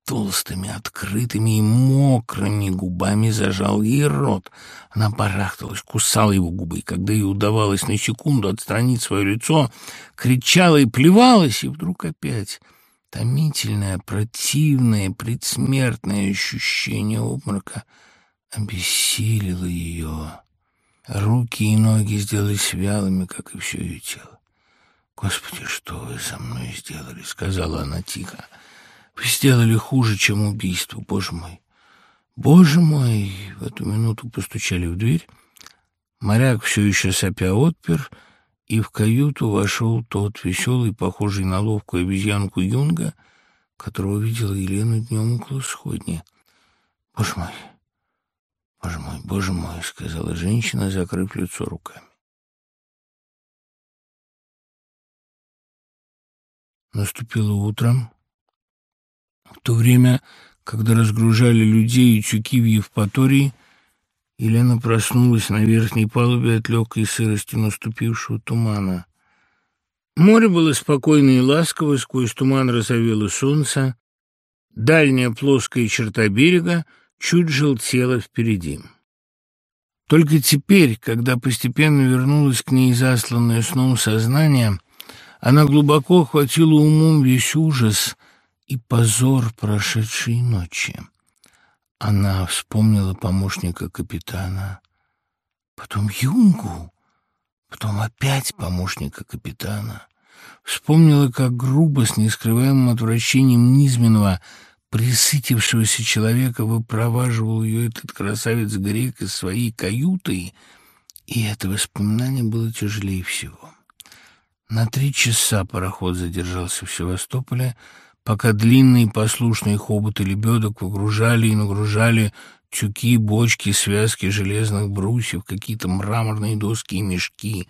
толстыми, открытыми и мокрыми губами зажал ей рот. Она барахталась, кусала его губы, и когда ей удавалось на секунду отстранить свое лицо, кричала и плевалась, и вдруг опять Томительное, противное, предсмертное ощущение обморока обессилило ее. Руки и ноги сделались вялыми, как и все ее тело. «Господи, что вы со мной сделали?» — сказала она тихо. «Вы сделали хуже, чем убийство, Боже мой!» «Боже мой!» — в эту минуту постучали в дверь. Моряк все еще сопя отпер — и в каюту вошел тот веселый, похожий на ловкую обезьянку Юнга, которого видела Елена днем около сходни. «Боже мой! Боже мой! Боже мой!» — сказала женщина, закрыв лицо руками. Наступило утро. В то время, когда разгружали людей и тюки в Евпатории, Елена проснулась на верхней палубе от легкой сырости наступившего тумана. Море было спокойно и ласково, сквозь туман розовело солнце. Дальняя плоская черта берега чуть желтела впереди. Только теперь, когда постепенно вернулась к ней засланное сном сознание, она глубоко охватила умом весь ужас и позор прошедшей ночи. Она вспомнила помощника капитана, потом Юнгу, потом опять помощника капитана. Вспомнила, как грубо, с нескрываемым отвращением низменного, присытившегося человека выпроваживал ее этот красавец-грек из своей каюты, и это воспоминание было тяжелее всего. На три часа пароход задержался в Севастополе, пока длинные послушные хоботы лебедок выгружали и нагружали тюки, бочки, связки железных брусьев, какие-то мраморные доски и мешки.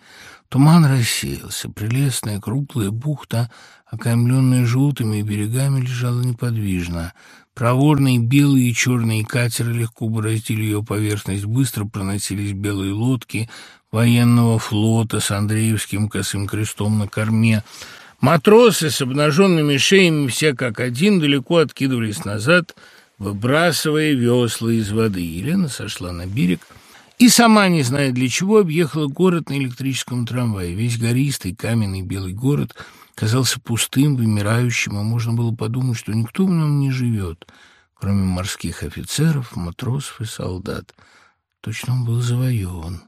Туман рассеялся. Прелестная круглая бухта, окаймленная желтыми берегами, лежала неподвижно. Проворные белые и черные катеры легко бороздили ее поверхность, быстро проносились белые лодки военного флота с Андреевским косым крестом на корме. Матросы с обнаженными шеями все как один далеко откидывались назад — выбрасывая весла из воды. Елена сошла на берег и, сама не зная для чего, объехала город на электрическом трамвае. Весь гористый каменный белый город казался пустым, вымирающим, и можно было подумать, что никто в нем не живет, кроме морских офицеров, матросов и солдат. Точно он был завоеван.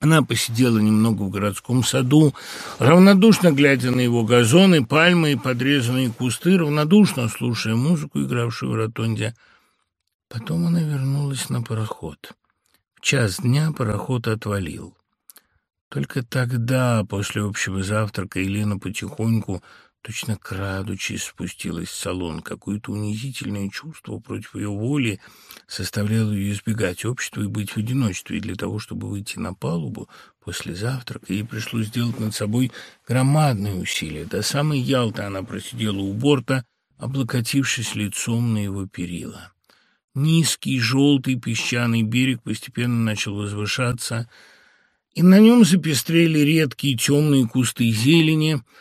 Она посидела немного в городском саду, равнодушно глядя на его газоны, пальмы и подрезанные кусты, равнодушно слушая музыку, игравшую в ротонде. Потом она вернулась на пароход. В час дня пароход отвалил. Только тогда, после общего завтрака, Елена потихоньку точно крадучись спустилась в салон. Какое-то унизительное чувство против ее воли составляло ее избегать общества и быть в одиночестве. И для того, чтобы выйти на палубу после завтрака, ей пришлось сделать над собой громадные усилия. До самой Ялты она просидела у борта, облокотившись лицом на его перила. Низкий, желтый песчаный берег постепенно начал возвышаться, и на нем запестрели редкие темные кусты зелени —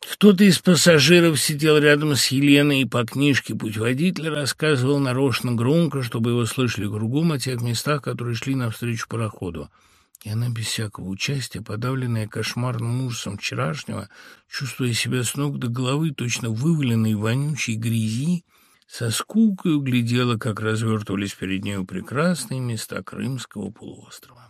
кто-то из пассажиров сидел рядом с Еленой и по книжке путеводителя рассказывал нарочно громко, чтобы его слышали кругом о тех местах, которые шли навстречу пароходу. И она без всякого участия, подавленная кошмарным ужасом вчерашнего, чувствуя себя с ног до головы, точно вываленной вонючей грязи, со скукой углядела, как развертывались перед нею прекрасные места Крымского полуострова.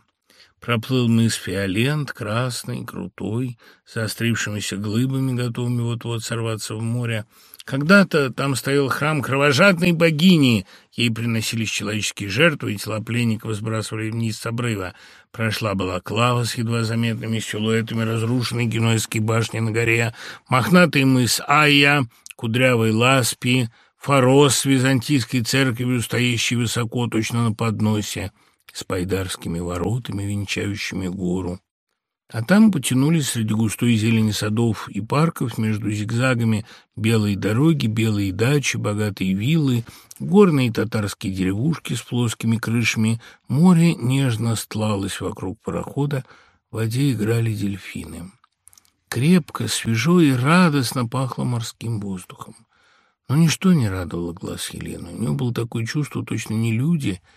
Проплыл мыс Фиолент, красный, крутой, с острившимися глыбами, готовыми вот-вот сорваться в море. Когда-то там стоял храм кровожадной богини. Ей приносились человеческие жертвы, и тела пленников сбрасывали вниз с обрыва. Прошла была клава с едва заметными силуэтами разрушенной генуэзской башни на горе, мохнатый мыс Айя, кудрявый Ласпи, Форос с византийской церковью, стоящий высоко, точно на подносе — с пайдарскими воротами, венчающими гору. А там потянулись среди густой зелени садов и парков между зигзагами белые дороги, белые дачи, богатые виллы, горные татарские деревушки с плоскими крышами. Море нежно стлалось вокруг парохода, в воде играли дельфины. Крепко, свежо и радостно пахло морским воздухом. Но ничто не радовало глаз Елены. У нее было такое чувство, точно не люди —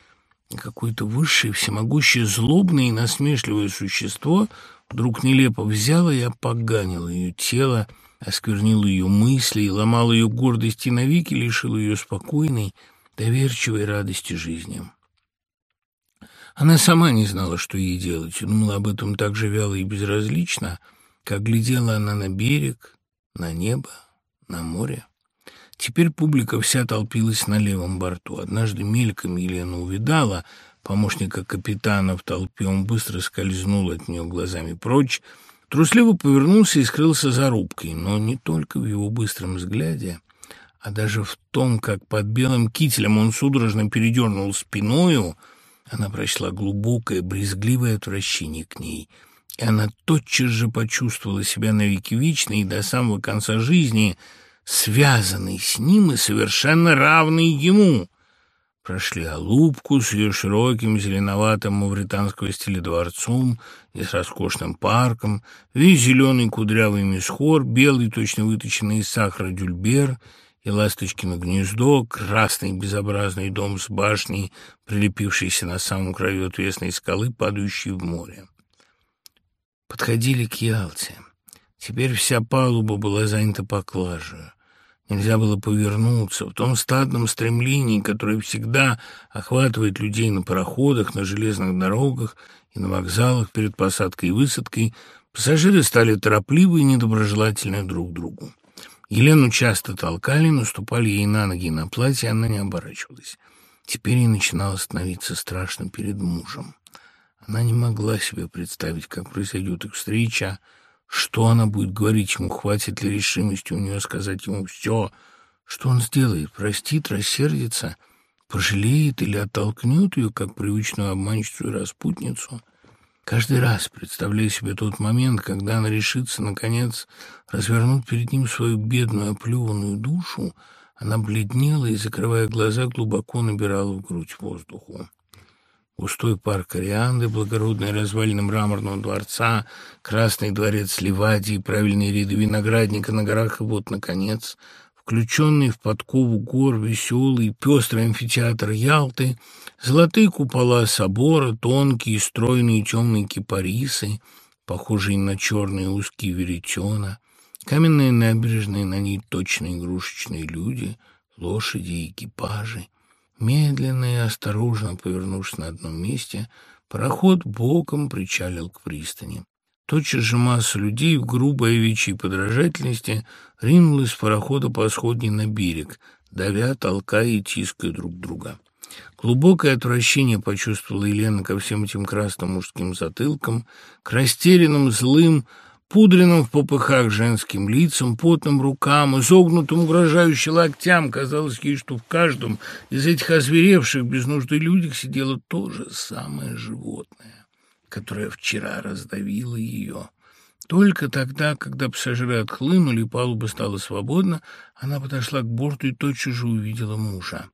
Какое-то высшее, всемогущее, злобное и насмешливое существо вдруг нелепо взяло и опоганило ее тело, осквернило ее мысли ломало ее гордость и навеки лишило ее спокойной, доверчивой радости жизни. Она сама не знала, что ей делать, и думала об этом так же вяло и безразлично, как глядела она на берег, на небо, на море. Теперь публика вся толпилась на левом борту. Однажды мельком Елена увидала помощника капитана в толпе. Он быстро скользнул от нее глазами прочь, трусливо повернулся и скрылся за рубкой. Но не только в его быстром взгляде, а даже в том, как под белым кителем он судорожно передернул спиною, она прочла глубокое, брезгливое отвращение к ней — и она тотчас же почувствовала себя навеки вечной и до самого конца жизни связанный с ним и совершенно равный ему. Прошли Алубку с ее широким зеленоватым мавританского стиля дворцом и с роскошным парком, весь зеленый кудрявый мисхор, белый, точно выточенный из сахара дюльбер и ласточкино гнездо, красный безобразный дом с башней, прилепившийся на самом краю отвесной скалы, падающей в море. Подходили к Ялте. Теперь вся палуба была занята поклажей. Нельзя было повернуться. В том стадном стремлении, которое всегда охватывает людей на пароходах, на железных дорогах и на вокзалах перед посадкой и высадкой, пассажиры стали торопливы и недоброжелательны друг другу. Елену часто толкали, наступали ей на ноги и на платье, она не оборачивалась. Теперь ей начинало становиться страшно перед мужем. Она не могла себе представить, как произойдет их встреча, что она будет говорить ему, хватит ли решимости у нее сказать ему все, что он сделает, простит, рассердится, пожалеет или оттолкнет ее, как привычную обманщицу и распутницу. Каждый раз, представляя себе тот момент, когда она решится, наконец, развернуть перед ним свою бедную, оплеванную душу, она бледнела и, закрывая глаза, глубоко набирала в грудь воздуху. Густой парк корианды, благородные развалины мраморного дворца, красный дворец Ливадии, правильные ряды виноградника на горах, и вот, наконец, включенный в подкову гор веселый пестрый амфитеатр Ялты, золотые купола собора, тонкие, стройные темные кипарисы, похожие на черные узкие веретена, каменные набережные, на ней точные игрушечные люди, лошади и экипажи — Медленно и осторожно повернувшись на одном месте, пароход боком причалил к пристани. Тотчас же масса людей в грубой овечьей подражательности ринулась с парохода по сходне на берег, давя, толкая и тиская друг друга. Глубокое отвращение почувствовала Елена ко всем этим красным мужским затылкам, к растерянным, злым, пудренным в попыхах женским лицам, потным рукам, изогнутым угрожающим локтям. Казалось ей, что в каждом из этих озверевших без нужды людях сидело то же самое животное, которое вчера раздавило ее. Только тогда, когда пассажиры отхлынули, палуба стала свободна, она подошла к борту и тотчас же увидела мужа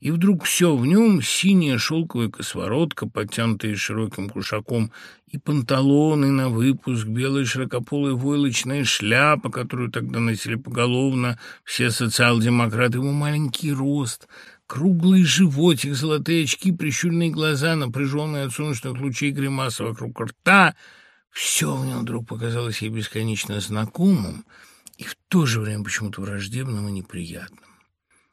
и вдруг все в нем — синяя шелковая косоворотка, подтянутая широким кушаком, и панталоны на выпуск, белая широкополая войлочная шляпа, которую тогда носили поголовно все социал-демократы, его маленький рост — Круглый животик, золотые очки, прищуренные глаза, напряженные от солнечных лучей гримаса вокруг рта — все в нем вдруг показалось ей бесконечно знакомым и в то же время почему-то враждебным и неприятным.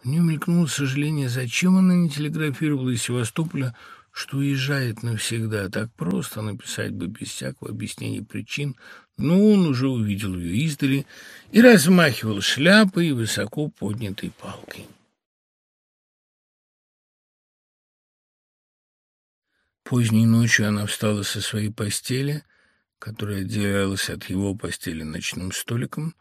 У нее мелькнуло сожаление, зачем она не телеграфировала из Севастополя, что уезжает навсегда. Так просто написать бы без всякого объяснения причин, но он уже увидел ее издали и размахивал шляпой и высоко поднятой палкой. Поздней ночью она встала со своей постели, которая отделялась от его постели ночным столиком,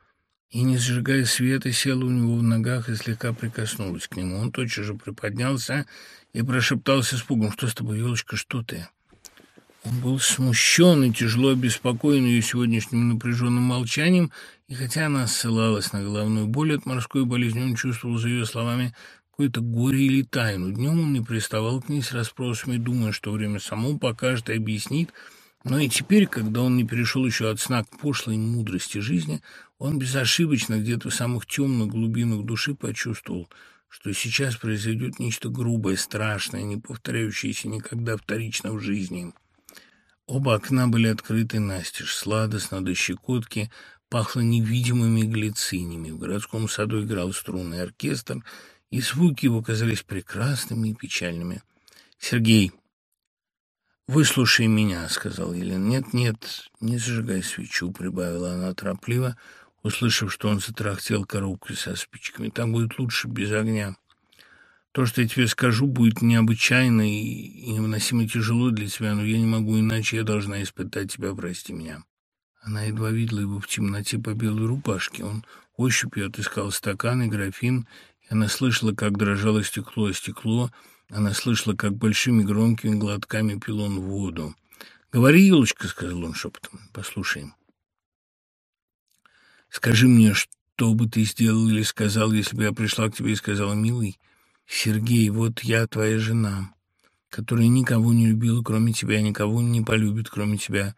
и, не зажигая света, села у него в ногах и слегка прикоснулась к нему. Он тотчас же приподнялся и прошептал с испугом, «Что с тобой, елочка, что ты?» Он был смущен и тяжело обеспокоен ее сегодняшним напряженным молчанием, и хотя она ссылалась на головную боль от морской болезни, он чувствовал за ее словами какое-то горе или тайну. Днем он не приставал к ней с расспросами, думая, что время само покажет и объяснит, но и теперь, когда он не перешел еще от сна к пошлой мудрости жизни, он безошибочно где-то в самых темных глубинах души почувствовал, что сейчас произойдет нечто грубое, страшное, не повторяющееся никогда вторично в жизни. Оба окна были открыты настежь, сладостно до щекотки, пахло невидимыми глицинями. В городском саду играл струнный оркестр, и звуки его казались прекрасными и печальными. «Сергей, выслушай меня», — сказал Елена. «Нет, нет, не зажигай свечу», — прибавила она торопливо, — услышав, что он затрахтел коробкой со спичками. «Там будет лучше без огня. То, что я тебе скажу, будет необычайно и невыносимо тяжело для тебя, но я не могу иначе, я должна испытать тебя, прости меня». Она едва видела его в темноте по белой рубашке. Он ощупью отыскал стакан и графин, и она слышала, как дрожало стекло стекло, она слышала, как большими громкими глотками пил он воду. «Говори, елочка», — сказал он шепотом, — «послушай». Скажи мне, что бы ты сделал или сказал, если бы я пришла к тебе и сказала, милый, Сергей, вот я твоя жена, которая никого не любила, кроме тебя, никого не полюбит, кроме тебя.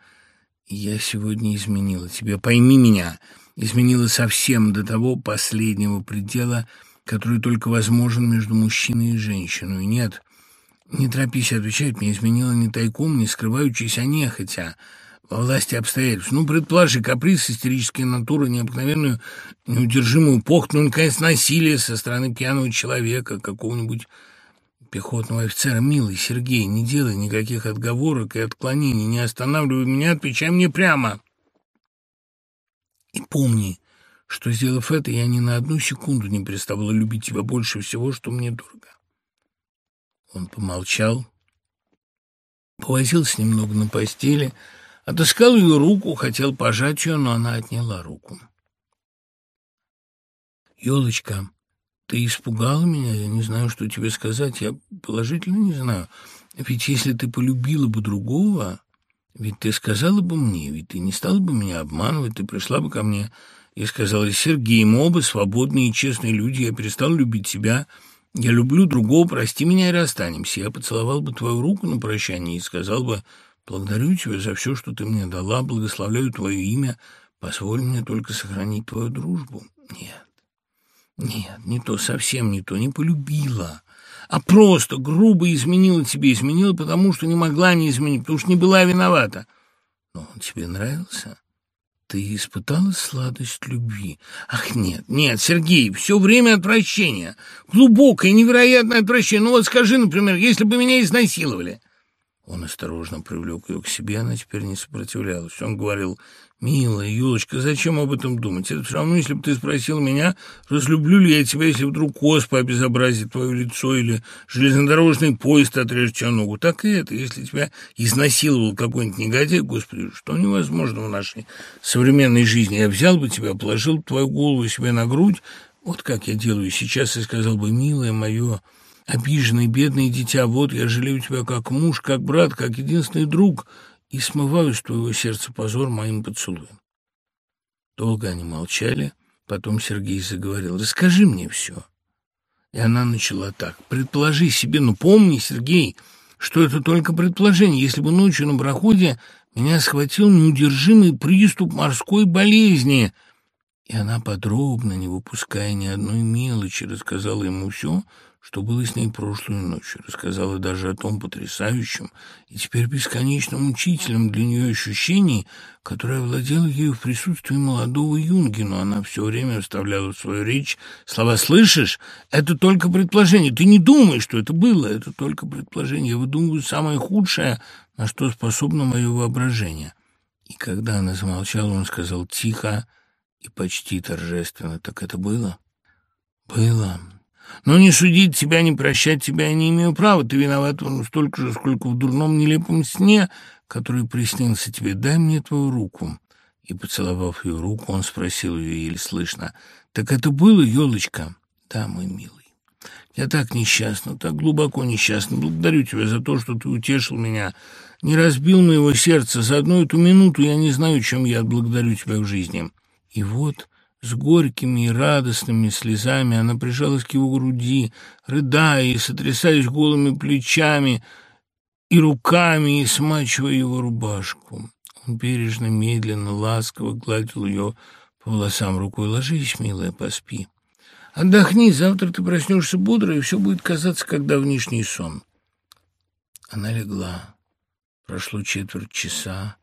Я сегодня изменила тебя. Пойми меня, изменила совсем до того последнего предела, который только возможен между мужчиной и женщиной. Нет, не торопись отвечать мне, изменила не тайком, не скрываючись, а нехотя, во власти обстоятельств. Ну, предположи, каприз, истерическая натура, необыкновенную, неудержимую похоть, ну, наконец, насилие со стороны пьяного человека, какого-нибудь пехотного офицера. Милый Сергей, не делай никаких отговорок и отклонений, не останавливай меня, отвечай мне прямо. И помни, что, сделав это, я ни на одну секунду не переставала любить тебя больше всего, что мне дорого. Он помолчал, повозился немного на постели, Отыскал ее руку, хотел пожать ее, но она отняла руку. «Елочка, ты испугала меня, я не знаю, что тебе сказать, я положительно не знаю. Ведь если ты полюбила бы другого, ведь ты сказала бы мне, ведь ты не стала бы меня обманывать, ты пришла бы ко мне и сказала, Сергей, мы оба свободные и честные люди, я перестал любить тебя, я люблю другого, прости меня и расстанемся. Я поцеловал бы твою руку на прощание и сказал бы, Благодарю тебя за все, что ты мне дала, благословляю твое имя. Позволь мне только сохранить твою дружбу. Нет, нет, не то, совсем не то, не полюбила, а просто грубо изменила тебе, изменила, потому что не могла не изменить, потому что не была виновата. Но он тебе нравился? Ты испытала сладость любви? Ах, нет, нет, Сергей, все время отвращение, глубокое, невероятное отвращение. Ну вот скажи, например, если бы меня изнасиловали, он осторожно привлек ее к себе, она теперь не сопротивлялась. Он говорил, «Милая Юлочка, зачем об этом думать? Это все равно, если бы ты спросил меня, разлюблю ли я тебя, если вдруг оспа обезобразит твое лицо или железнодорожный поезд отрежет тебе ногу. Так и это, если тебя изнасиловал какой-нибудь негодяй, Господи, что невозможно в нашей современной жизни. Я взял бы тебя, положил твою голову себе на грудь, вот как я делаю сейчас, и сказал бы, милое мое обиженный, бедный дитя, вот я жалею тебя как муж, как брат, как единственный друг, и смываю с твоего сердца позор моим поцелуем. Долго они молчали, потом Сергей заговорил, расскажи мне все. И она начала так, предположи себе, ну помни, Сергей, что это только предположение, если бы ночью на проходе меня схватил неудержимый приступ морской болезни, и она подробно, не выпуская ни одной мелочи, рассказала ему все, что было с ней прошлой ночью, рассказала даже о том потрясающем и теперь бесконечно мучительном для нее ощущении, которое овладело ею в присутствии молодого юнги, но она все время вставляла в свою речь слова «Слышишь? Это только предположение. Ты не думай, что это было. Это только предположение. Я выдумываю самое худшее, на что способно мое воображение». И когда она замолчала, он сказал тихо и почти торжественно «Так это было?» «Было». Но не судить тебя, не прощать тебя я не имею права. Ты виноват столько же, сколько в дурном нелепом сне, который приснился тебе. Дай мне твою руку». И, поцеловав ее руку, он спросил ее еле слышно. «Так это было, елочка?» «Да, мой милый. Я так несчастна, так глубоко несчастна. Благодарю тебя за то, что ты утешил меня, не разбил моего сердца. За одну эту минуту я не знаю, чем я отблагодарю тебя в жизни». И вот... С горькими и радостными слезами она прижалась к его груди, рыдая и сотрясаясь голыми плечами и руками, и смачивая его рубашку. Он бережно, медленно, ласково гладил ее по волосам рукой. «Ложись, милая, поспи. Отдохни, завтра ты проснешься бодро, и все будет казаться, как давнишний сон». Она легла. Прошло четверть часа.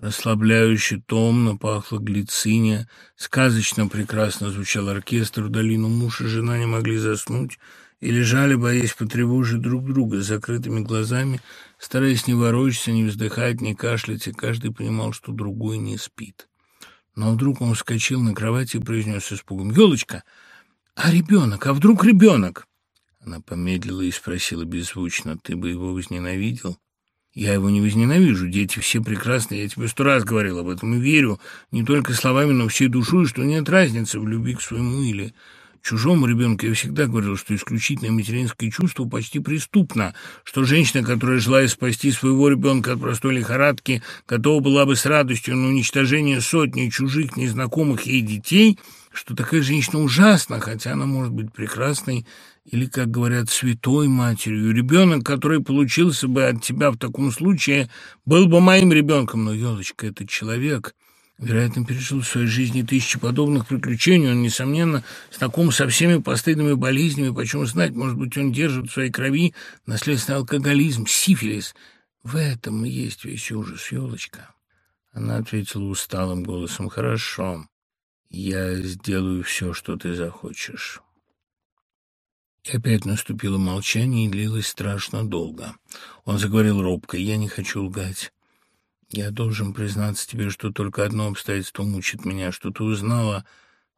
Расслабляюще томно пахло глициния, сказочно прекрасно звучал оркестр, долину муж и жена не могли заснуть и лежали, боясь потревожить друг друга с закрытыми глазами, стараясь не ворочаться, не вздыхать, не кашлять, и каждый понимал, что другой не спит. Но вдруг он вскочил на кровати и произнес испугом, «Елочка, а ребенок? А вдруг ребенок?» Она помедлила и спросила беззвучно, «Ты бы его возненавидел?» Я его не возненавижу, дети все прекрасны, я тебе сто раз говорил об этом и верю, не только словами, но всей душой, что нет разницы в любви к своему или чужому ребенку. Я всегда говорил, что исключительное материнское чувство почти преступно, что женщина, которая желая спасти своего ребенка от простой лихорадки, готова была бы с радостью на уничтожение сотни чужих, незнакомых ей детей, что такая женщина ужасна, хотя она может быть прекрасной, или, как говорят, святой матерью. Ребенок, который получился бы от тебя в таком случае, был бы моим ребенком. Но, елочка, этот человек, вероятно, пережил в своей жизни тысячи подобных приключений. Он, несомненно, знаком со всеми постыдными болезнями, почему знать, может быть, он держит в своей крови наследственный алкоголизм, сифилис. В этом и есть весь ужас, елочка. Она ответила усталым голосом, «Хорошо, я сделаю все, что ты захочешь». И опять наступило молчание и длилось страшно долго. Он заговорил робко, «Я не хочу лгать. Я должен признаться тебе, что только одно обстоятельство мучит меня, что ты узнала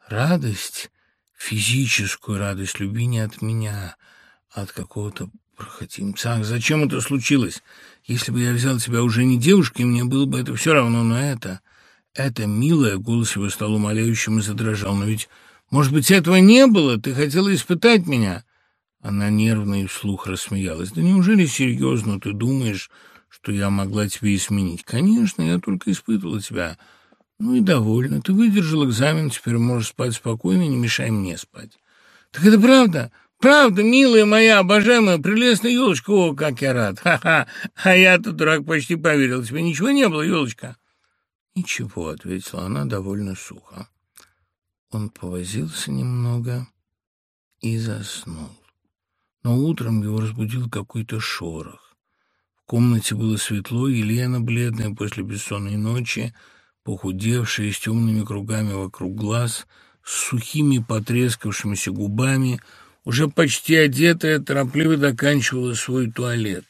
радость, физическую радость любви не от меня, а от какого-то проходимца. Зачем это случилось? Если бы я взял тебя уже не девушкой, мне было бы это все равно, но это... Это, милое, голос его стал умоляющим и задрожал. Но ведь, может быть, этого не было? Ты хотела испытать меня? Она нервно и вслух рассмеялась. Да неужели серьезно ты думаешь, что я могла тебе изменить? Конечно, я только испытывала тебя. Ну и довольно. Ты выдержал экзамен, теперь можешь спать спокойно, не мешай мне спать. Так это правда? Правда, милая моя, обожаемая, прелестная елочка, о, как я рад! Ха-ха! А я-то, дурак, почти поверил. Тебе ничего не было, елочка? Ничего, ответила она довольно сухо. Он повозился немного и заснул. Но утром его разбудил какой-то шорох. В комнате было светло, и Елена, бледная после бессонной ночи, похудевшая, с темными кругами вокруг глаз, с сухими потрескавшимися губами, уже почти одетая, торопливо доканчивала свой туалет.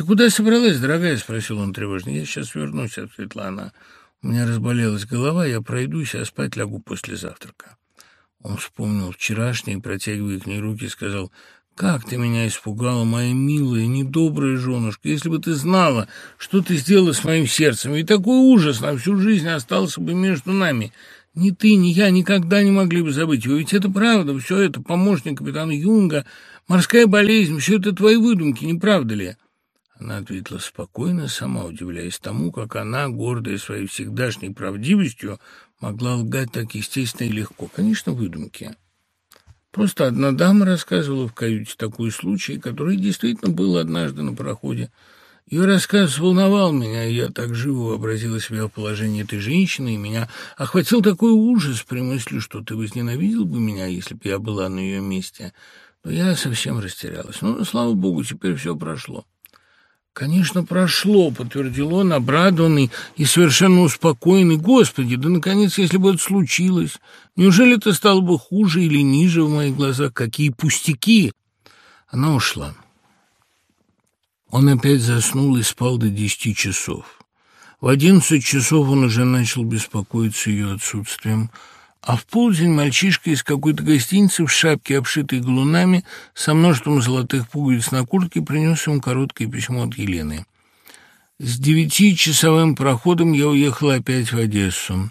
«Ты куда собралась, дорогая?» — спросил он тревожно. «Я сейчас вернусь», — ответила она. «У меня разболелась голова, я пройдусь, а спать лягу после завтрака». Он вспомнил вчерашнее, протягивая к ней руки, сказал, «Как ты меня испугала, моя милая, недобрая женушка! Если бы ты знала, что ты сделала с моим сердцем, и такой ужас на всю жизнь остался бы между нами!» Ни ты, ни я никогда не могли бы забыть его, ведь это правда, все это помощник капитана Юнга, морская болезнь, все это твои выдумки, не правда ли?» Она ответила спокойно, сама удивляясь тому, как она, гордая своей всегдашней правдивостью, могла лгать так естественно и легко. Конечно, выдумки. Просто одна дама рассказывала в каюте такой случай, который действительно был однажды на пароходе. Ее рассказ волновал меня, и я так живо вообразила себя в положении этой женщины, и меня охватил такой ужас при мысли, что ты возненавидел бы меня, если бы я была на ее месте. Но я совсем растерялась. Но, слава богу, теперь все прошло. «Конечно, прошло», — подтвердил он, обрадованный и совершенно успокоенный. «Господи, да, наконец, если бы это случилось, неужели это стало бы хуже или ниже в моих глазах? Какие пустяки!» Она ушла. Он опять заснул и спал до десяти часов. В одиннадцать часов он уже начал беспокоиться ее отсутствием, а в полдень мальчишка из какой-то гостиницы в шапке, обшитой галунами, со множеством золотых пуговиц на куртке, принес ему короткое письмо от Елены. С девятичасовым проходом я уехала опять в Одессу.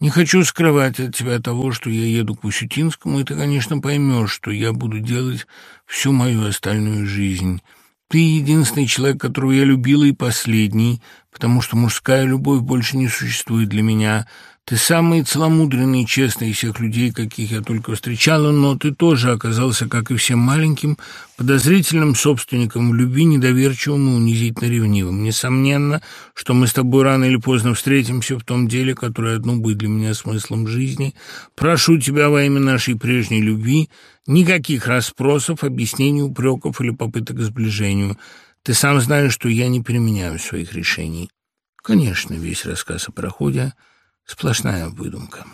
Не хочу скрывать от тебя того, что я еду к Васютинскому, и ты, конечно, поймешь, что я буду делать всю мою остальную жизнь». Ты единственный человек, которого я любила, и последний, потому что мужская любовь больше не существует для меня. Ты самый целомудренный и честный из всех людей, каких я только встречала, но ты тоже оказался, как и всем маленьким, подозрительным собственником в любви, недоверчивым и унизительно ревнивым. Несомненно, что мы с тобой рано или поздно встретимся в том деле, которое одно будет для меня смыслом жизни. Прошу тебя во имя нашей прежней любви, никаких расспросов, объяснений, упреков или попыток к сближению. Ты сам знаешь, что я не применяю своих решений. Конечно, весь рассказ о проходе — Сплошная выдумка.